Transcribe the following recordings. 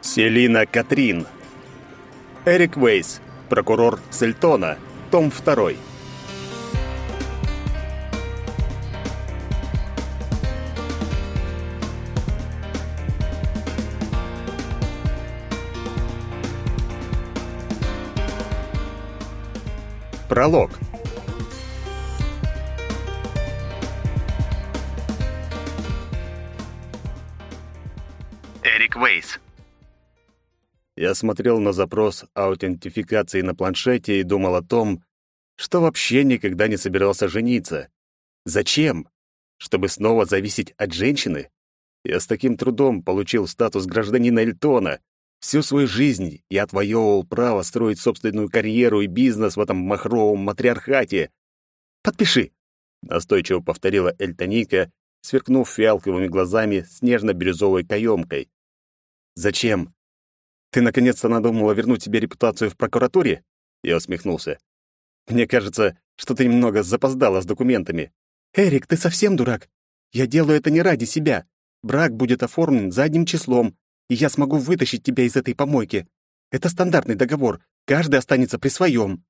Селина Катрин. Эрик Вейс, прокурор Сельтона, том 2. Пролог. Вейс. Я смотрел на запрос аутентификации на планшете и думал о том, что вообще никогда не собирался жениться. Зачем? Чтобы снова зависеть от женщины? Я с таким трудом получил статус гражданина Эльтона. Всю свою жизнь я отвоевывал право строить собственную карьеру и бизнес в этом махровом матриархате. «Подпиши!» — настойчиво повторила Эльтоника, сверкнув фиалковыми глазами с нежно-бирюзовой каемкой. «Зачем? Ты наконец-то надумала вернуть себе репутацию в прокуратуре?» Я усмехнулся. «Мне кажется, что ты немного запоздала с документами». «Эрик, ты совсем дурак? Я делаю это не ради себя. Брак будет оформлен задним числом, и я смогу вытащить тебя из этой помойки. Это стандартный договор, каждый останется при своем».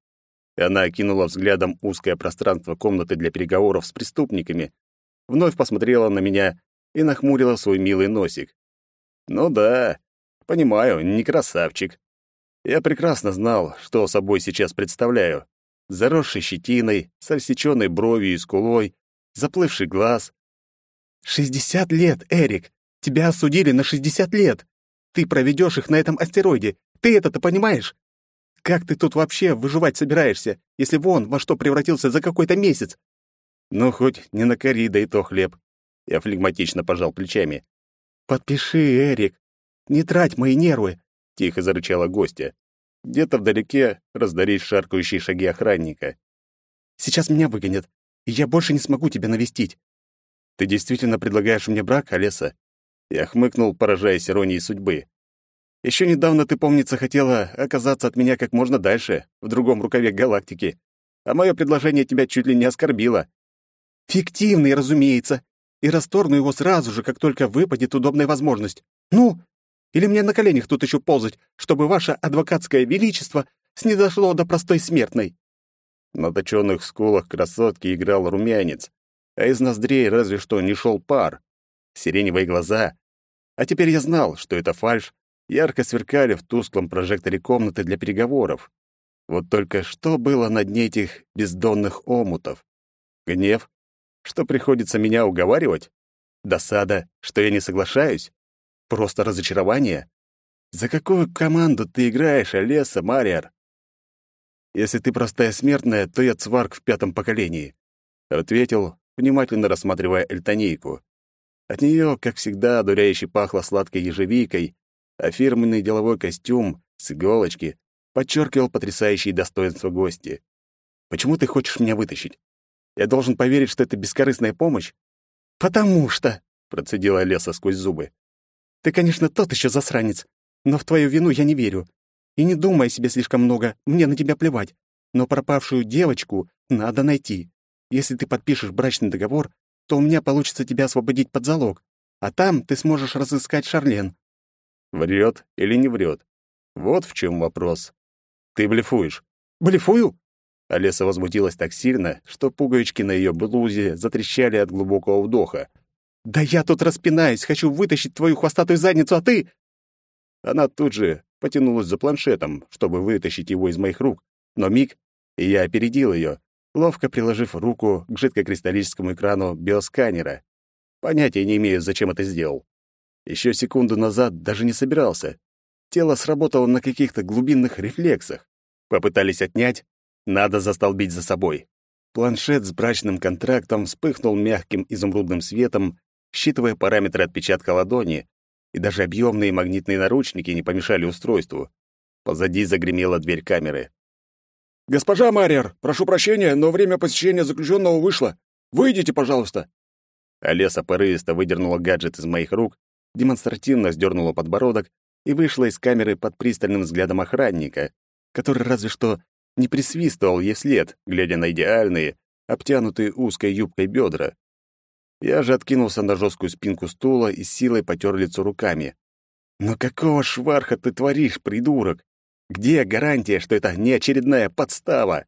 Она окинула взглядом узкое пространство комнаты для переговоров с преступниками, вновь посмотрела на меня и нахмурила свой милый носик. «Ну да, понимаю, не красавчик. Я прекрасно знал, что собой сейчас представляю. Заросший щетиной, с рассеченной бровью и скулой, заплывший глаз. «Шестьдесят лет, Эрик! Тебя осудили на шестьдесят лет! Ты проведешь их на этом астероиде! Ты это-то понимаешь? Как ты тут вообще выживать собираешься, если вон во что превратился за какой-то месяц?» «Ну, хоть не на кори, да и то хлеб». Я флегматично пожал плечами. «Подпиши, Эрик. Не трать мои нервы», — тихо зарычала гостья. Где-то вдалеке раздались шаркающие шаги охранника. «Сейчас меня выгонят, и я больше не смогу тебя навестить. Ты действительно предлагаешь мне брак, Олеса?» Я хмыкнул, поражаясь иронией судьбы. Еще недавно ты, помнится, хотела оказаться от меня как можно дальше, в другом рукаве галактики. А мое предложение тебя чуть ли не оскорбило. Фиктивный, разумеется. И расторгну его сразу же, как только выпадет удобная возможность. Ну, или мне на коленях тут еще ползать, чтобы ваше адвокатское величество снизошло до простой смертной?» На точенных скулах красотки играл румянец, а из ноздрей разве что не шел пар. Сиреневые глаза. А теперь я знал, что это фальшь, ярко сверкали в тусклом прожекторе комнаты для переговоров. Вот только что было на дне этих бездонных омутов? Гнев? Что приходится меня уговаривать? Досада, что я не соглашаюсь? Просто разочарование? За какую команду ты играешь, Олеса, Мариар? Если ты простая смертная, то я цварк в пятом поколении, ответил, внимательно рассматривая эльтонейку. От нее, как всегда, одуряюще пахло сладкой ежевикой, а фирменный деловой костюм с иголочки подчеркивал потрясающие достоинства гости. «Почему ты хочешь меня вытащить? Я должен поверить, что это бескорыстная помощь?» «Потому что...» — процедила Леса сквозь зубы. Ты, конечно, тот еще засранец, но в твою вину я не верю. И не думай о себе слишком много, мне на тебя плевать. Но пропавшую девочку надо найти. Если ты подпишешь брачный договор, то у меня получится тебя освободить под залог, а там ты сможешь разыскать Шарлен». Врет или не врет? Вот в чем вопрос. Ты блефуешь. Блефую? Олеса возмутилась так сильно, что пуговички на ее блузе затрещали от глубокого вдоха. «Да я тут распинаюсь, хочу вытащить твою хвостатую задницу, а ты...» Она тут же потянулась за планшетом, чтобы вытащить его из моих рук, но миг, и я опередил ее, ловко приложив руку к жидкокристаллическому экрану биосканера. Понятия не имею, зачем это сделал. Еще секунду назад даже не собирался. Тело сработало на каких-то глубинных рефлексах. Попытались отнять, надо застолбить за собой. Планшет с брачным контрактом вспыхнул мягким изумрудным светом считывая параметры отпечатка ладони, и даже объемные магнитные наручники не помешали устройству. Позади загремела дверь камеры. «Госпожа Марьер, прошу прощения, но время посещения заключенного вышло. Выйдите, пожалуйста!» Олеса порывисто выдернула гаджет из моих рук, демонстративно сдернула подбородок и вышла из камеры под пристальным взглядом охранника, который разве что не присвистывал ей вслед, глядя на идеальные, обтянутые узкой юбкой бедра. Я же откинулся на жесткую спинку стула и силой потер лицо руками. Но какого шварха ты творишь, придурок? Где гарантия, что это не очередная подстава?